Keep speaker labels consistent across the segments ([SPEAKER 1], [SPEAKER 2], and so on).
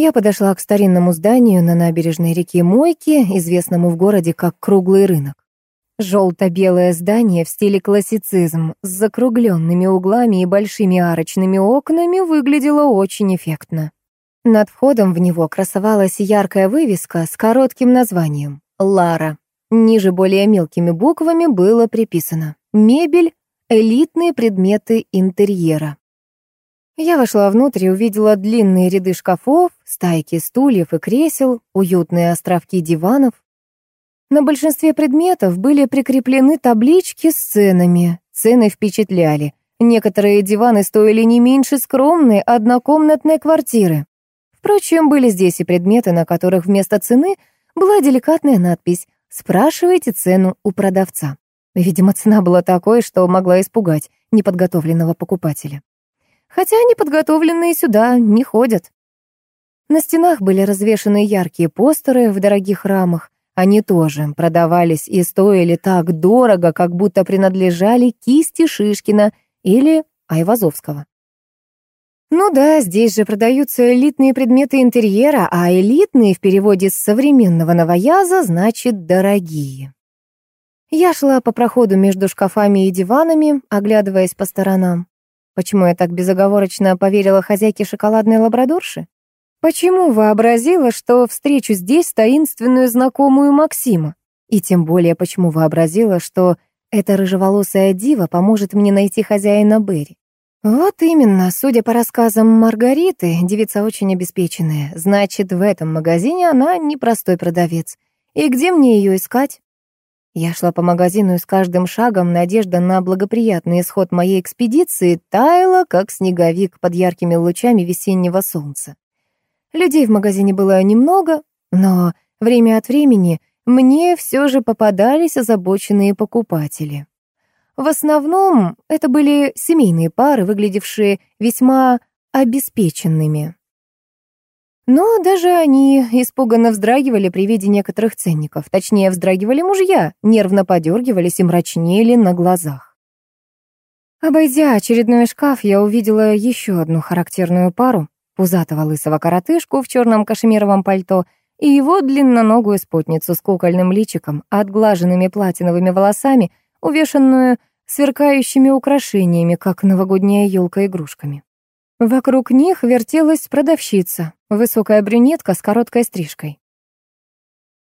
[SPEAKER 1] Я подошла к старинному зданию на набережной реки Мойки, известному в городе как Круглый рынок. Желто-белое здание в стиле классицизм с закругленными углами и большими арочными окнами выглядело очень эффектно. Над входом в него красовалась яркая вывеска с коротким названием «Лара». Ниже более мелкими буквами было приписано «Мебель, элитные предметы интерьера». Я вошла внутрь и увидела длинные ряды шкафов, стайки стульев и кресел, уютные островки диванов, на большинстве предметов были прикреплены таблички с ценами. Цены впечатляли. Некоторые диваны стоили не меньше скромной однокомнатной квартиры. Впрочем, были здесь и предметы, на которых вместо цены была деликатная надпись «Спрашивайте цену у продавца». Видимо, цена была такой, что могла испугать неподготовленного покупателя. Хотя неподготовленные сюда не ходят. На стенах были развешаны яркие постеры в дорогих рамах, они тоже продавались и стоили так дорого, как будто принадлежали кисти Шишкина или Айвазовского. Ну да, здесь же продаются элитные предметы интерьера, а элитные в переводе с современного новояза значит «дорогие». Я шла по проходу между шкафами и диванами, оглядываясь по сторонам. Почему я так безоговорочно поверила хозяйке шоколадной лабрадорши? Почему вообразила, что встречу здесь таинственную знакомую Максима? И тем более, почему вообразила, что эта рыжеволосая дива поможет мне найти хозяина Берри? Вот именно, судя по рассказам Маргариты, девица очень обеспеченная. Значит, в этом магазине она непростой продавец. И где мне ее искать? Я шла по магазину, и с каждым шагом надежда на благоприятный исход моей экспедиции таяла, как снеговик под яркими лучами весеннего солнца. Людей в магазине было немного, но время от времени мне все же попадались озабоченные покупатели. В основном это были семейные пары, выглядевшие весьма обеспеченными. Но даже они испуганно вздрагивали при виде некоторых ценников. Точнее, вздрагивали мужья, нервно подергивались и мрачнели на глазах. Обойдя очередной шкаф, я увидела еще одну характерную пару пузатого лысого коротышку в черном кашемировом пальто и его длинноногую спутницу с кукольным личиком, отглаженными платиновыми волосами, увешанную сверкающими украшениями, как новогодняя елка игрушками. Вокруг них вертелась продавщица, высокая брюнетка с короткой стрижкой.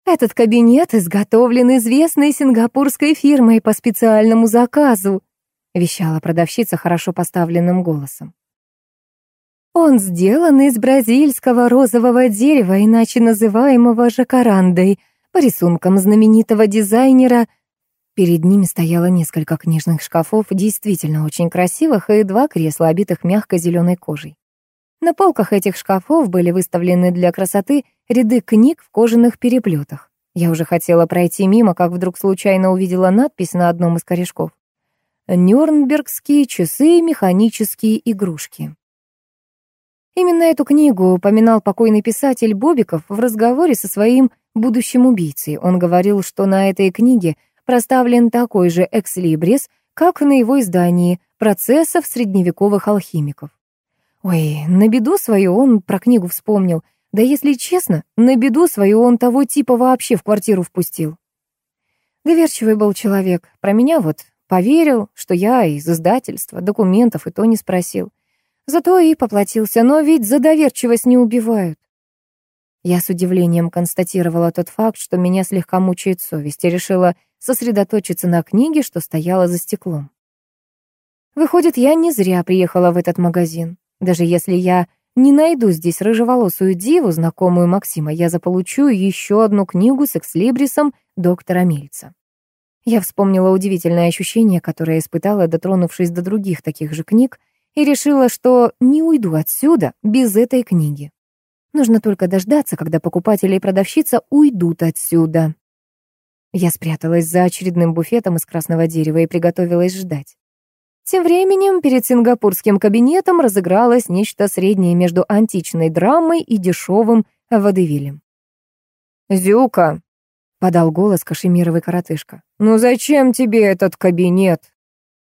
[SPEAKER 1] «Этот кабинет изготовлен известной сингапурской фирмой по специальному заказу», вещала продавщица хорошо поставленным голосом. Он сделан из бразильского розового дерева, иначе называемого жакарандой, по рисункам знаменитого дизайнера. Перед ними стояло несколько книжных шкафов, действительно очень красивых, и два кресла, обитых мягкой зеленой кожей. На полках этих шкафов были выставлены для красоты ряды книг в кожаных переплетах. Я уже хотела пройти мимо, как вдруг случайно увидела надпись на одном из корешков. «Нюрнбергские часы механические игрушки». Именно эту книгу упоминал покойный писатель Бобиков в разговоре со своим будущим убийцей. Он говорил, что на этой книге проставлен такой же экслибрис, как на его издании «Процессов средневековых алхимиков». Ой, на беду свою он про книгу вспомнил. Да если честно, на беду свою он того типа вообще в квартиру впустил. Доверчивый был человек. Про меня вот поверил, что я из издательства, документов и то не спросил. Зато и поплатился, но ведь за доверчивость не убивают. Я с удивлением констатировала тот факт, что меня слегка мучает совесть, и решила сосредоточиться на книге, что стояла за стеклом. Выходит, я не зря приехала в этот магазин. Даже если я не найду здесь рыжеволосую диву, знакомую Максима, я заполучу еще одну книгу с экслибрисом доктора Мельца. Я вспомнила удивительное ощущение, которое испытала, дотронувшись до других таких же книг, и решила, что не уйду отсюда без этой книги. Нужно только дождаться, когда покупатели и продавщица уйдут отсюда. Я спряталась за очередным буфетом из красного дерева и приготовилась ждать. Тем временем перед сингапурским кабинетом разыгралось нечто среднее между античной драмой и дешевым водевилем. «Зюка!» — подал голос кашемировый коротышка. «Ну зачем тебе этот кабинет?»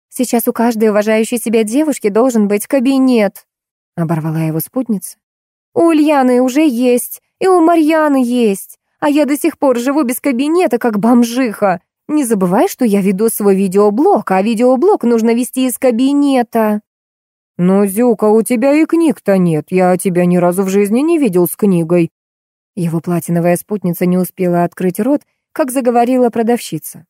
[SPEAKER 1] Сейчас у каждой уважающей себя девушки должен быть кабинет», — оборвала его спутница. У Ульяны уже есть, и у Марьяны есть, а я до сих пор живу без кабинета, как бомжиха. Не забывай, что я веду свой видеоблог, а видеоблог нужно вести из кабинета».
[SPEAKER 2] «Но, Зюка, у тебя и книг-то нет, я тебя ни разу в жизни не видел с книгой».
[SPEAKER 1] Его платиновая спутница не успела открыть рот, как заговорила продавщица.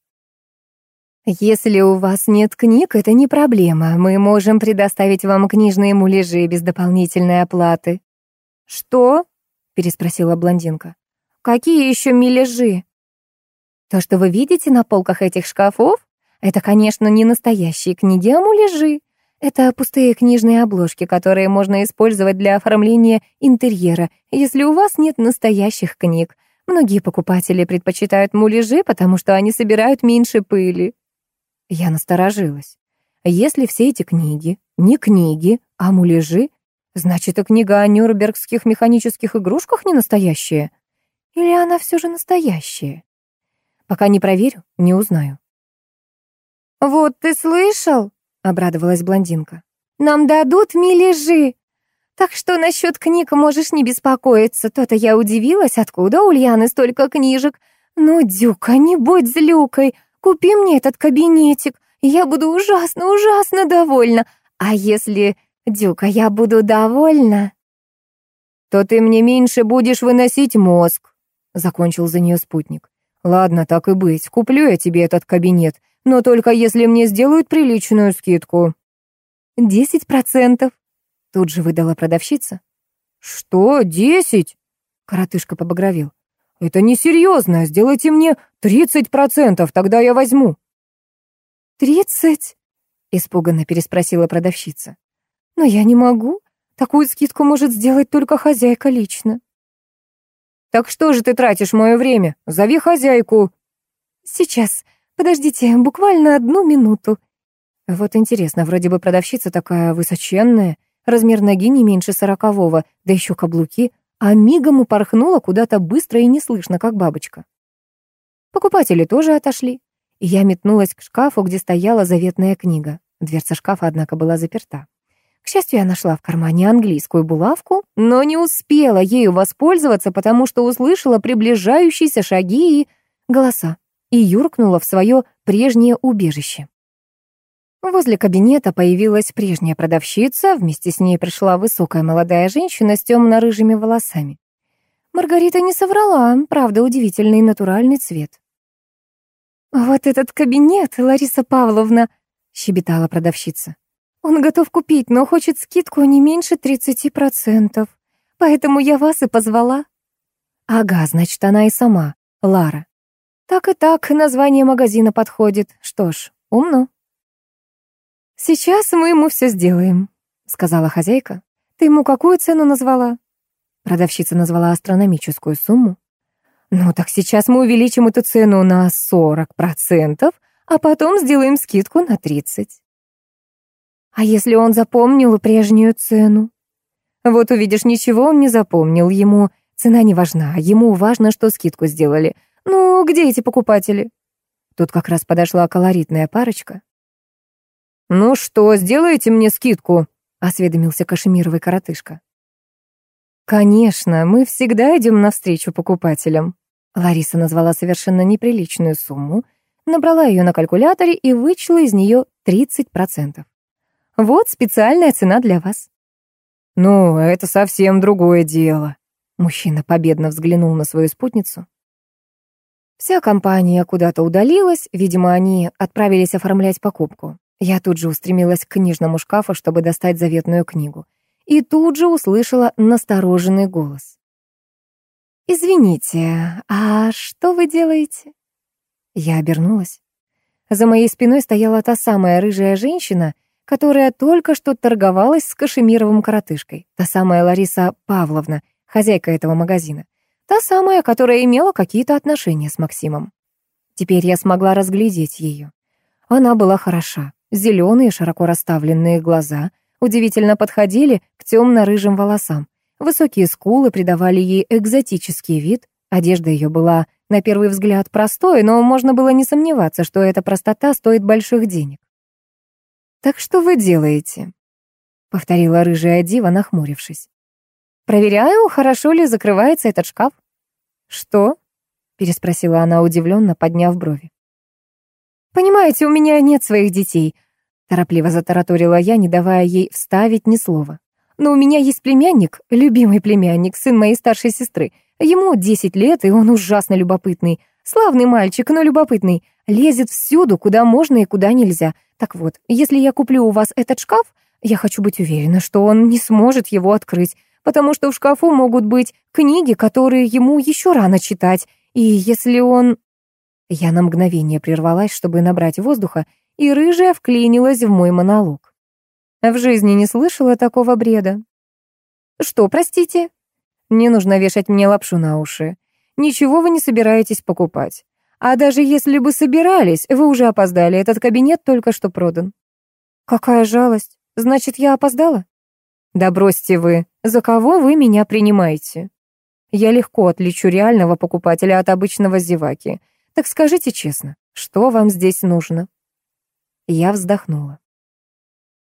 [SPEAKER 1] «Если у вас нет книг, это не проблема. Мы можем предоставить вам книжные муляжи без дополнительной оплаты». «Что?» — переспросила блондинка. «Какие еще миляжи?» «То, что вы видите на полках этих шкафов, это, конечно, не настоящие книги, а муляжи. Это пустые книжные обложки, которые можно использовать для оформления интерьера, если у вас нет настоящих книг. Многие покупатели предпочитают муляжи, потому что они собирают меньше пыли. Я насторожилась. Если все эти книги не книги, а муляжи, значит, и книга о нюрнбергских механических игрушках не настоящая. Или она все же настоящая? Пока не проверю, не узнаю. «Вот ты слышал?» — обрадовалась блондинка. «Нам дадут милежи. Так что насчет книг можешь не беспокоиться. То-то я удивилась, откуда у Ульяны столько книжек. Ну, Дюка, не будь злюкой. Купи мне этот кабинетик. Я буду ужасно-ужасно довольна. А если, Дюка, я буду довольна...»
[SPEAKER 2] «То ты мне меньше будешь выносить мозг», — закончил за нее спутник. «Ладно, так и быть, куплю я тебе этот кабинет, но только если мне сделают приличную скидку».
[SPEAKER 1] «Десять процентов», — тут же выдала продавщица.
[SPEAKER 2] «Что, десять?» — коротышка побагровил. «Это несерьезно, сделайте мне тридцать процентов, тогда я возьму».
[SPEAKER 1] «Тридцать?» — испуганно переспросила продавщица. «Но я не могу. Такую скидку может сделать только хозяйка лично».
[SPEAKER 2] «Так что же ты тратишь мое время? Зови хозяйку».
[SPEAKER 1] «Сейчас. Подождите, буквально одну минуту». Вот интересно, вроде бы продавщица такая высоченная, размер ноги не меньше сорокового, да еще каблуки, а мигом упорхнула куда-то быстро и неслышно, как бабочка. Покупатели тоже отошли, и я метнулась к шкафу, где стояла заветная книга. Дверца шкафа, однако, была заперта. К счастью, я нашла в кармане английскую булавку, но не успела ею воспользоваться, потому что услышала приближающиеся шаги и голоса и юркнула в свое прежнее убежище. Возле кабинета появилась прежняя продавщица, вместе с ней пришла высокая молодая женщина с темно-рыжими волосами. Маргарита не соврала, правда, удивительный натуральный цвет. «Вот этот кабинет, Лариса Павловна», — щебетала продавщица. «Он готов купить, но хочет скидку не меньше тридцати процентов. Поэтому я вас и позвала». «Ага, значит, она и сама, Лара. Так и так, название магазина подходит. Что ж, умно. «Сейчас мы ему все сделаем», — сказала хозяйка. «Ты ему какую цену назвала?» Продавщица назвала астрономическую сумму. «Ну так сейчас мы увеличим эту цену на 40%, а потом сделаем скидку на 30%. А если он запомнил прежнюю цену? Вот увидишь, ничего он не запомнил, ему цена не важна, ему важно, что скидку сделали — «Ну, где эти покупатели?» Тут как раз подошла колоритная парочка.
[SPEAKER 2] «Ну что, сделаете мне скидку?»
[SPEAKER 1] — осведомился кашемировый коротышка. «Конечно, мы всегда идем навстречу покупателям». Лариса назвала совершенно неприличную сумму, набрала ее на калькуляторе и вычла из нее 30%. «Вот специальная цена для вас».
[SPEAKER 2] «Ну, это совсем другое дело».
[SPEAKER 1] Мужчина победно взглянул на свою спутницу. Вся компания куда-то удалилась, видимо, они отправились оформлять покупку. Я тут же устремилась к книжному шкафу, чтобы достать заветную книгу. И тут же услышала настороженный голос. «Извините, а что вы делаете?» Я обернулась. За моей спиной стояла та самая рыжая женщина, которая только что торговалась с кашемировым коротышкой, та самая Лариса Павловна, хозяйка этого магазина. Та самая, которая имела какие-то отношения с Максимом. Теперь я смогла разглядеть ее. Она была хороша. Зеленые, широко расставленные глаза удивительно подходили к темно-рыжим волосам. Высокие скулы придавали ей экзотический вид. Одежда ее была, на первый взгляд, простой, но можно было не сомневаться, что эта простота стоит больших денег. «Так что вы делаете?» — повторила рыжая дива, нахмурившись. Проверяю, хорошо ли закрывается этот шкаф. Что? переспросила она удивленно, подняв брови. Понимаете, у меня нет своих детей, торопливо затараторила я, не давая ей вставить ни слова. Но у меня есть племянник, любимый племянник, сын моей старшей сестры. Ему 10 лет, и он ужасно любопытный. Славный мальчик, но любопытный. Лезет всюду, куда можно и куда нельзя. Так вот, если я куплю у вас этот шкаф, я хочу быть уверена, что он не сможет его открыть, потому что в шкафу могут быть книги, которые ему еще рано читать. И если он... Я на мгновение прервалась, чтобы набрать воздуха, и рыжая вклинилась в мой монолог. В жизни не слышала такого бреда. Что, простите? Не нужно вешать мне лапшу на уши. Ничего вы не собираетесь покупать. А даже если бы собирались, вы уже опоздали, этот кабинет только что продан. Какая жалость. Значит, я опоздала? Да бросьте вы. За кого вы меня принимаете? Я легко отличу реального покупателя от обычного зеваки. Так скажите честно, что вам здесь нужно? Я вздохнула.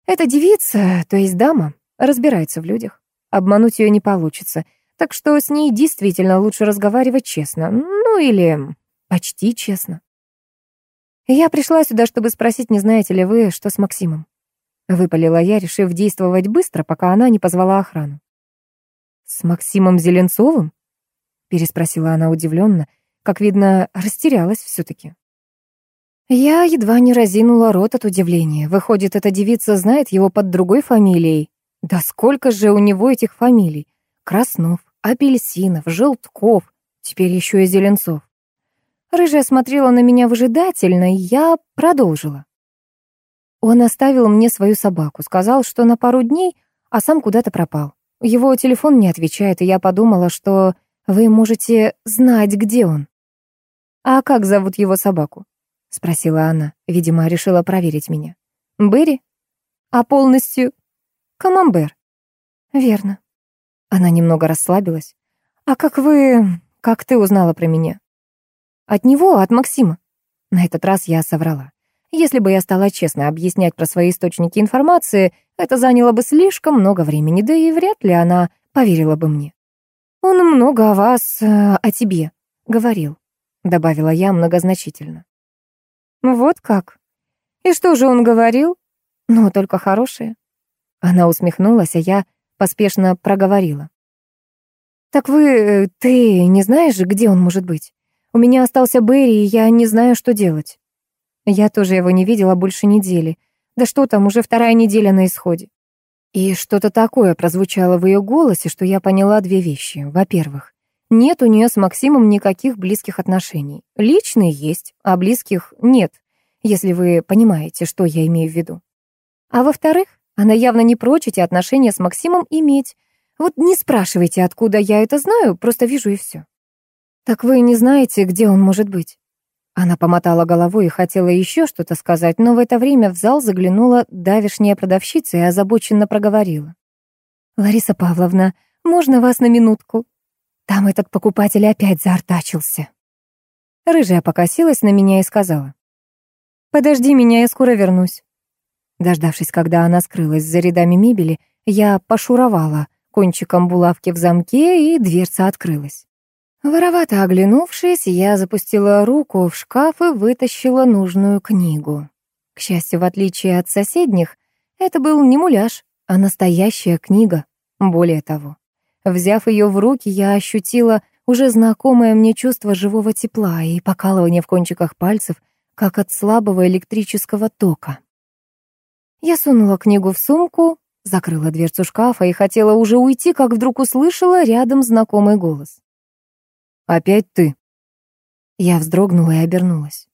[SPEAKER 1] Эта девица, то есть дама, разбирается в людях. Обмануть ее не получится, так что с ней действительно лучше разговаривать честно, ну или почти честно. Я пришла сюда, чтобы спросить, не знаете ли вы, что с Максимом. Выпалила я, решив действовать быстро, пока она не позвала охрану. «С Максимом Зеленцовым?» переспросила она удивленно, как видно, растерялась все-таки. Я едва не разинула рот от удивления. Выходит, эта девица знает его под другой фамилией. Да сколько же у него этих фамилий? Краснов, Апельсинов, Желтков, теперь еще и Зеленцов. Рыжая смотрела на меня выжидательно, и я продолжила. Он оставил мне свою собаку, сказал, что на пару дней, а сам куда-то пропал. Его телефон не отвечает, и я подумала, что вы можете знать, где он. А как зовут его собаку? — спросила она. Видимо, решила проверить меня. «Берри? А полностью?» «Камамбер». «Верно». Она немного расслабилась. «А как вы... как ты узнала про меня?» «От него, от Максима». На этот раз я соврала. Если бы я стала честно объяснять про свои источники информации, это заняло бы слишком много времени, да и вряд ли она поверила бы мне. «Он много о вас, э, о тебе, говорил», — добавила я многозначительно. Вот как? И что же он говорил? Ну, только хорошее. Она усмехнулась, а я поспешно проговорила. Так вы... ты не знаешь, где он может быть? У меня остался Берри, и я не знаю, что делать. Я тоже его не видела больше недели. Да что там, уже вторая неделя на исходе. И что-то такое прозвучало в ее голосе, что я поняла две вещи. Во-первых, нет у нее с Максимом никаких близких отношений. Личные есть, а близких нет, если вы понимаете, что я имею в виду. А во-вторых, она явно не прочь эти отношения с Максимом иметь. Вот не спрашивайте, откуда я это знаю, просто вижу и все. Так вы не знаете, где он может быть? Она помотала головой и хотела еще что-то сказать, но в это время в зал заглянула давишняя продавщица и озабоченно проговорила. «Лариса Павловна, можно вас на минутку?» Там этот покупатель опять заортачился. Рыжая покосилась на меня и сказала. «Подожди меня, я скоро вернусь». Дождавшись, когда она скрылась за рядами мебели, я пошуровала кончиком булавки в замке, и дверца открылась. Воровато оглянувшись, я запустила руку в шкаф и вытащила нужную книгу. К счастью, в отличие от соседних, это был не муляж, а настоящая книга. Более того, Взяв ее в руки, я ощутила уже знакомое мне чувство живого тепла и покалывание в кончиках пальцев, как от слабого электрического тока. Я сунула книгу в сумку, закрыла дверцу шкафа и хотела уже уйти, как вдруг услышала рядом знакомый голос. «Опять ты?» Я вздрогнула и обернулась.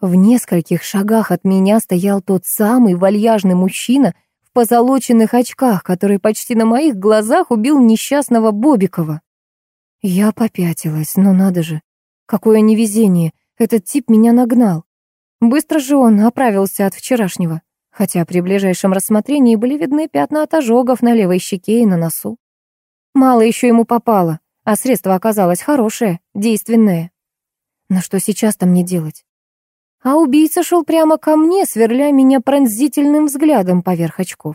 [SPEAKER 1] В нескольких шагах от меня стоял тот самый вальяжный мужчина — в позолоченных очках, который почти на моих глазах убил несчастного Бобикова. Я попятилась, но надо же, какое невезение, этот тип меня нагнал. Быстро же он оправился от вчерашнего, хотя при ближайшем рассмотрении были видны пятна от ожогов на левой щеке и на носу. Мало еще ему попало, а средство оказалось хорошее, действенное. Но что сейчас-то мне делать? А убийца шел прямо ко мне, сверля меня пронзительным взглядом поверх очков.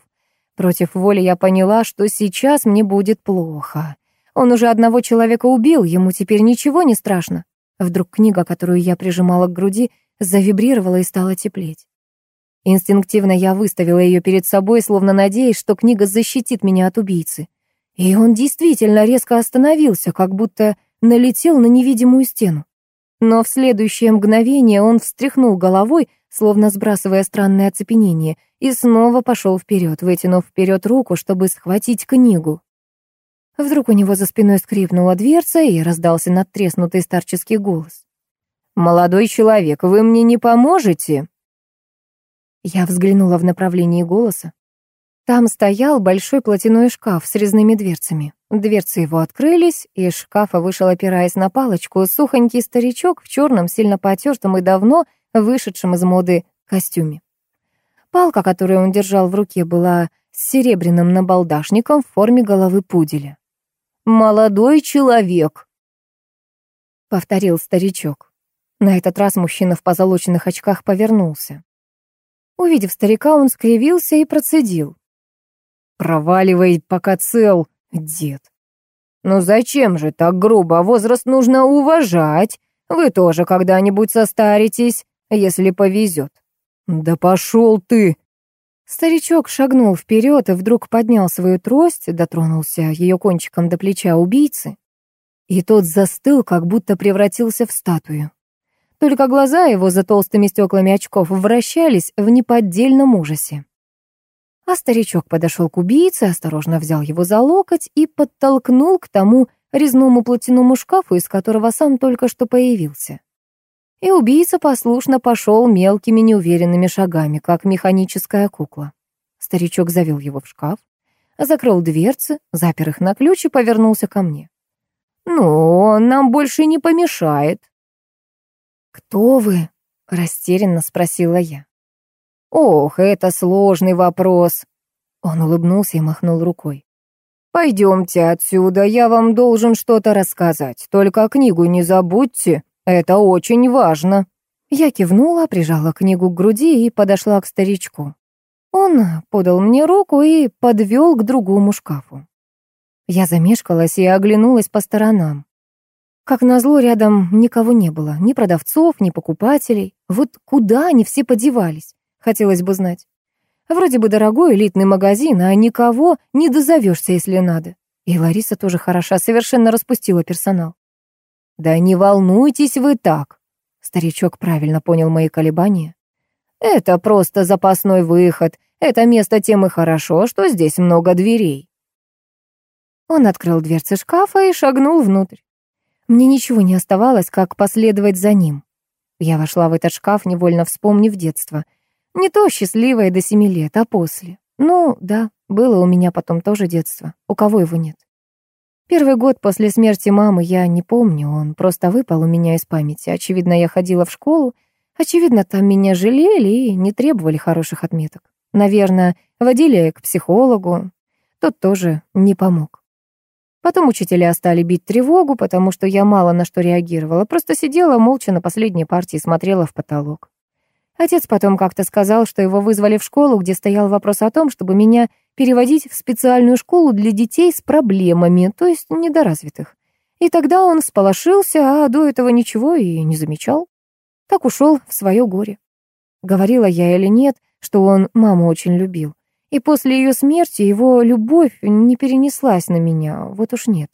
[SPEAKER 1] Против воли я поняла, что сейчас мне будет плохо. Он уже одного человека убил, ему теперь ничего не страшно. Вдруг книга, которую я прижимала к груди, завибрировала и стала теплеть. Инстинктивно я выставила ее перед собой, словно надеясь, что книга защитит меня от убийцы. И он действительно резко остановился, как будто налетел на невидимую стену. Но в следующее мгновение он встряхнул головой, словно сбрасывая странное оцепенение, и снова пошел вперед, вытянув вперед руку, чтобы схватить книгу. Вдруг у него за спиной скрипнула дверца, и раздался надтреснутый старческий голос. «Молодой человек, вы мне не поможете?» Я взглянула в направлении голоса. Там стоял большой платяной шкаф с резными дверцами. Дверцы его открылись, и из шкафа вышел, опираясь на палочку, сухонький старичок в черном, сильно потертом и давно вышедшем из моды костюме. Палка, которую он держал в руке, была с серебряным набалдашником в форме головы пуделя. «Молодой человек», — повторил старичок. На этот раз мужчина в позолоченных очках повернулся. Увидев старика, он скривился и процедил. «Проваливай, пока цел, дед». «Ну зачем же так грубо? Возраст нужно уважать. Вы тоже когда-нибудь состаритесь, если повезет». «Да пошел ты!» Старичок шагнул вперед и вдруг поднял свою трость, дотронулся ее кончиком до плеча убийцы. И тот застыл, как будто превратился в статую. Только глаза его за толстыми стеклами очков вращались в неподдельном ужасе. А старичок подошел к убийце, осторожно взял его за локоть и подтолкнул к тому резному платяному шкафу, из которого сам только что появился. И убийца послушно пошел мелкими неуверенными шагами, как механическая кукла. Старичок завел его в шкаф, закрыл дверцы, запер их на ключ и повернулся ко мне. «Ну, он нам больше не помешает», «Кто вы?» — растерянно спросила я. «Ох, это сложный вопрос!» Он улыбнулся и махнул рукой. «Пойдемте отсюда, я вам должен что-то рассказать. Только книгу не забудьте, это очень важно». Я кивнула, прижала книгу к груди и подошла к старичку. Он подал мне руку и подвел к другому шкафу. Я замешкалась и оглянулась по сторонам. Как назло, рядом никого не было, ни продавцов, ни покупателей. Вот куда они все подевались, хотелось бы знать. Вроде бы дорогой элитный магазин, а никого не дозовешься, если надо. И Лариса тоже хороша, совершенно распустила персонал. «Да не волнуйтесь вы так», — старичок правильно понял мои колебания. «Это просто запасной выход. Это место тем и хорошо, что здесь много дверей». Он открыл дверцы шкафа и шагнул внутрь. Мне ничего не оставалось, как последовать за ним. Я вошла в этот шкаф, невольно вспомнив детство. Не то счастливое до семи лет, а после. Ну, да, было у меня потом тоже детство. У кого его нет? Первый год после смерти мамы я не помню, он просто выпал у меня из памяти. Очевидно, я ходила в школу, очевидно, там меня жалели и не требовали хороших отметок. Наверное, водили к психологу. Тот тоже не помог. Потом учителя стали бить тревогу, потому что я мало на что реагировала, просто сидела молча на последней партии и смотрела в потолок. Отец потом как-то сказал, что его вызвали в школу, где стоял вопрос о том, чтобы меня переводить в специальную школу для детей с проблемами, то есть недоразвитых. И тогда он сполошился, а до этого ничего и не замечал. Так ушел в свое горе. Говорила я или нет, что он маму очень любил. И после ее смерти его любовь не перенеслась на меня, вот уж нет.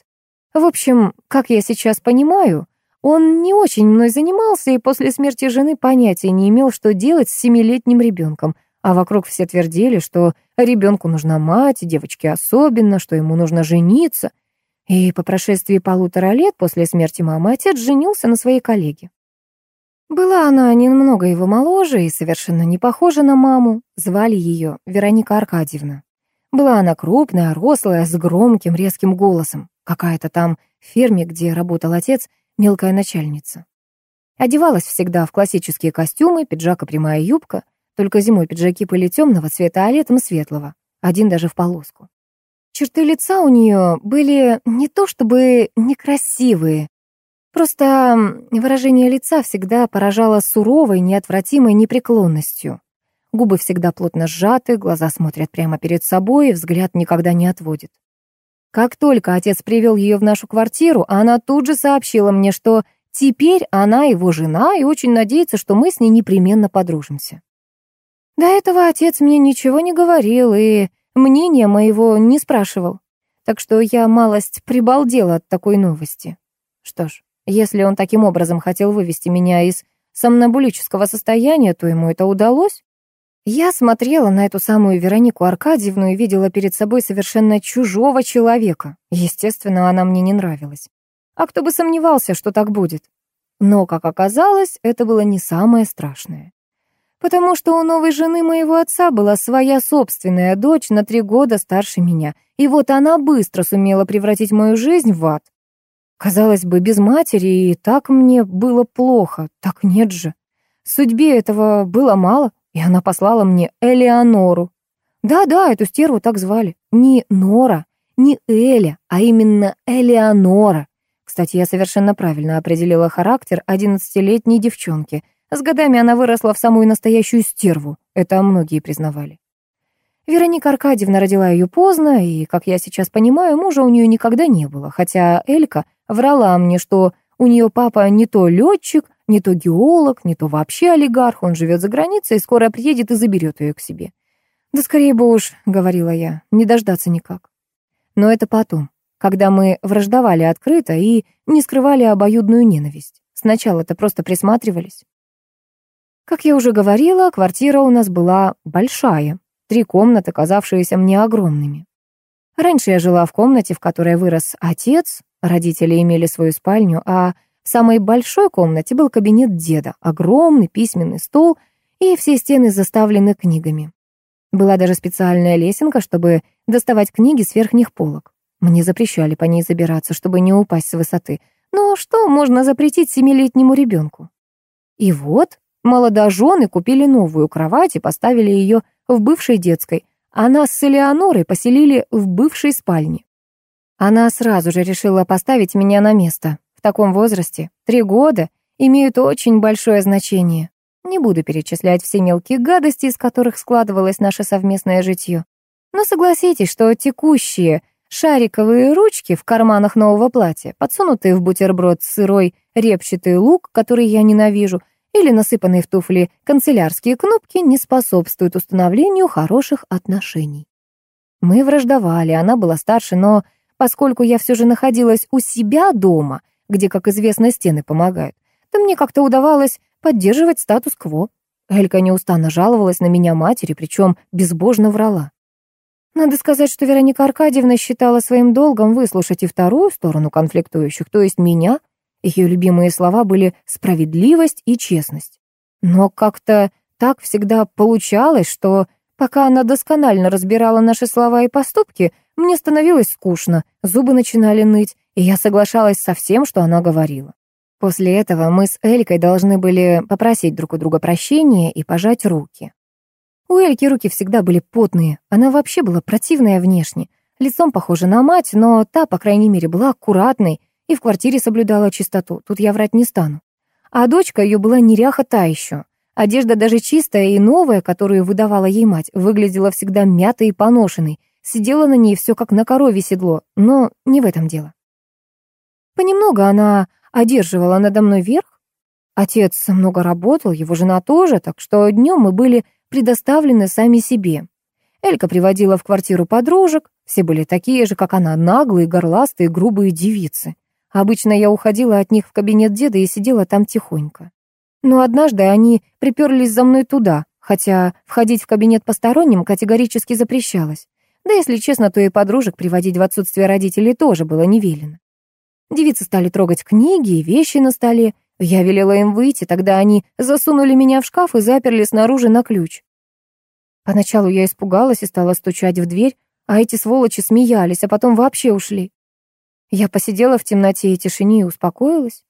[SPEAKER 1] В общем, как я сейчас понимаю, он не очень мной занимался и после смерти жены понятия не имел, что делать с семилетним ребенком, а вокруг все твердили, что ребенку нужна мать, девочке особенно, что ему нужно жениться. И по прошествии полутора лет после смерти мамы отец женился на своей коллеге. Была она немного его моложе и совершенно не похожа на маму. Звали ее Вероника Аркадьевна. Была она крупная, рослая, с громким, резким голосом. Какая-то там ферме, где работал отец, мелкая начальница. Одевалась всегда в классические костюмы, пиджак и прямая юбка. Только зимой пиджаки были темного цвета, а летом светлого. Один даже в полоску. Черты лица у нее были не то чтобы некрасивые, Просто выражение лица всегда поражало суровой, неотвратимой непреклонностью. Губы всегда плотно сжаты, глаза смотрят прямо перед собой, и взгляд никогда не отводит. Как только отец привел ее в нашу квартиру, она тут же сообщила мне, что теперь она его жена и очень надеется, что мы с ней непременно подружимся. До этого отец мне ничего не говорил и мнения моего не спрашивал. Так что я малость прибалдела от такой новости. Что ж, если он таким образом хотел вывести меня из сомнобулического состояния, то ему это удалось. Я смотрела на эту самую Веронику Аркадьевну и видела перед собой совершенно чужого человека. Естественно, она мне не нравилась. А кто бы сомневался, что так будет? Но, как оказалось, это было не самое страшное. Потому что у новой жены моего отца была своя собственная дочь на три года старше меня, и вот она быстро сумела превратить мою жизнь в ад. Казалось бы, без матери и так мне было плохо, так нет же. Судьбе этого было мало, и она послала мне Элеонору. Да-да, эту стерву так звали. Не Нора, не Эля, а именно Элеонора. Кстати, я совершенно правильно определила характер одиннадцатилетней девчонки. С годами она выросла в самую настоящую стерву. Это многие признавали. Вероника Аркадьевна родила ее поздно, и, как я сейчас понимаю, мужа у нее никогда не было, хотя Элька врала мне, что у нее папа не то летчик, не то геолог, не то вообще олигарх, он живет за границей скоро приедет и заберет ее к себе. «Да скорее бы уж», — говорила я, — «не дождаться никак». Но это потом, когда мы враждовали открыто и не скрывали обоюдную ненависть. Сначала-то просто присматривались. Как я уже говорила, квартира у нас была большая, три комнаты, казавшиеся мне огромными. Раньше я жила в комнате, в которой вырос отец, родители имели свою спальню, а в самой большой комнате был кабинет деда, огромный письменный стол, и все стены заставлены книгами. Была даже специальная лесенка, чтобы доставать книги с верхних полок. Мне запрещали по ней забираться, чтобы не упасть с высоты. Но что можно запретить семилетнему ребенку? И вот молодожены купили новую кровать и поставили ее в бывшей детской, а нас с Элеонорой поселили в бывшей спальне. Она сразу же решила поставить меня на место. В таком возрасте три года имеют очень большое значение. Не буду перечислять все мелкие гадости, из которых складывалось наше совместное житье. Но согласитесь, что текущие шариковые ручки в карманах нового платья, подсунутые в бутерброд сырой репчатый лук, который я ненавижу, или насыпанные в туфли канцелярские кнопки не способствуют установлению хороших отношений. Мы враждовали, она была старше, но поскольку я все же находилась у себя дома, где, как известно, стены помогают, то мне как-то удавалось поддерживать статус-кво. Элька неустанно жаловалась на меня матери, причем безбожно врала. Надо сказать, что Вероника Аркадьевна считала своим долгом выслушать и вторую сторону конфликтующих, то есть меня. Ее любимые слова были «справедливость» и «честность». Но как-то так всегда получалось, что пока она досконально разбирала наши слова и поступки, мне становилось скучно, зубы начинали ныть, и я соглашалась со всем, что она говорила. После этого мы с Элькой должны были попросить друг у друга прощения и пожать руки. У Эльки руки всегда были потные, она вообще была противная внешне, лицом похожа на мать, но та, по крайней мере, была аккуратной и в квартире соблюдала чистоту, тут я врать не стану. А дочка ее была неряха та еще. Одежда даже чистая и новая, которую выдавала ей мать, выглядела всегда мятой и поношенной, сидела на ней все как на корове седло, но не в этом дело. Понемногу она одерживала надо мной верх. Отец много работал, его жена тоже, так что днем мы были предоставлены сами себе. Элька приводила в квартиру подружек, все были такие же, как она, наглые, горластые, грубые девицы. Обычно я уходила от них в кабинет деда и сидела там тихонько. Но однажды они приперлись за мной туда, хотя входить в кабинет посторонним категорически запрещалось. Да, если честно, то и подружек приводить в отсутствие родителей тоже было не велено. Девицы стали трогать книги и вещи на столе. Я велела им выйти, тогда они засунули меня в шкаф и заперли снаружи на ключ. Поначалу я испугалась и стала стучать в дверь, а эти сволочи смеялись, а потом вообще ушли. Я посидела в темноте и тишине и успокоилась.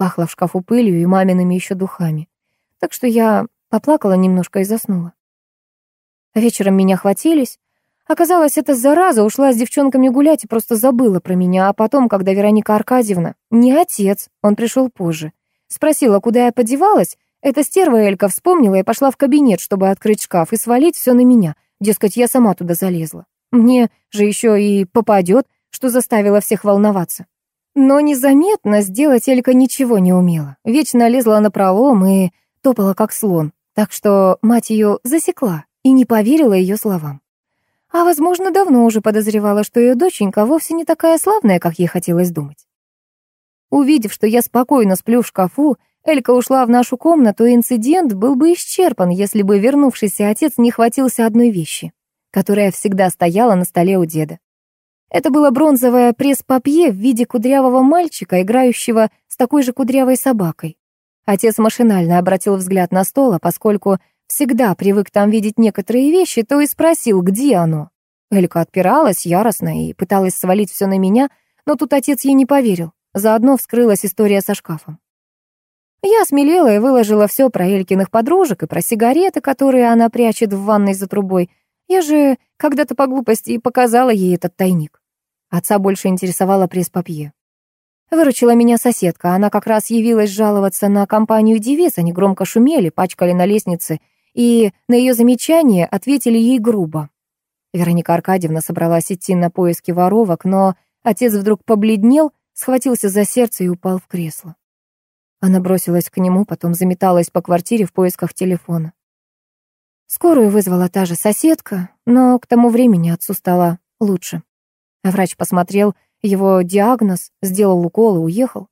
[SPEAKER 1] Пахло в шкафу пылью и мамиными еще духами. Так что я поплакала немножко и заснула. Вечером меня хватились, Оказалось, эта зараза ушла с девчонками гулять и просто забыла про меня, а потом, когда Вероника Аркадьевна, не отец, он пришел позже, спросила, куда я подевалась, Эта стерва Элька вспомнила и пошла в кабинет, чтобы открыть шкаф и свалить все на меня. Дескать, я сама туда залезла. Мне же еще и попадет, что заставило всех волноваться. Но незаметно сделать Элька ничего не умела. Вечно лезла на пролом и топала как слон. Так что мать ее засекла и не поверила ее словам. А, возможно, давно уже подозревала, что ее доченька вовсе не такая славная, как ей хотелось думать. Увидев, что я спокойно сплю в шкафу, Элька ушла в нашу комнату, и инцидент был бы исчерпан, если бы вернувшийся отец не хватился одной вещи, которая всегда стояла на столе у деда. Это было бронзовое пресс-папье в виде кудрявого мальчика, играющего с такой же кудрявой собакой. Отец машинально обратил взгляд на стол, а поскольку всегда привык там видеть некоторые вещи, то и спросил, где оно. Элька отпиралась яростно и пыталась свалить все на меня, но тут отец ей не поверил. Заодно вскрылась история со шкафом. Я смелела и выложила все про Элькиных подружек и про сигареты, которые она прячет в ванной за трубой. Я же когда-то по глупости и показала ей этот тайник. Отца больше интересовала пресс-папье. Выручила меня соседка, она как раз явилась жаловаться на компанию девиц, они громко шумели, пачкали на лестнице, и на ее замечание ответили ей грубо. Вероника Аркадьевна собралась идти на поиски воровок, но отец вдруг побледнел, схватился за сердце и упал в кресло. Она бросилась к нему, потом заметалась по квартире в поисках телефона. Скорую вызвала та же соседка, но к тому времени отцу стало лучше. Врач посмотрел его диагноз, сделал укол и уехал.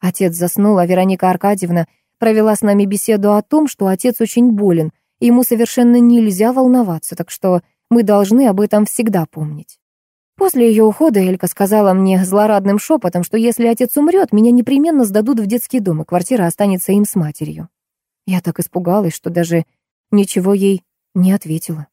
[SPEAKER 1] Отец заснул, а Вероника Аркадьевна провела с нами беседу о том, что отец очень болен, и ему совершенно нельзя волноваться, так что мы должны об этом всегда помнить. После ее ухода Элька сказала мне злорадным шепотом, что если отец умрет, меня непременно сдадут в детский дом, и квартира останется им с матерью. Я так испугалась, что даже ничего ей не ответила.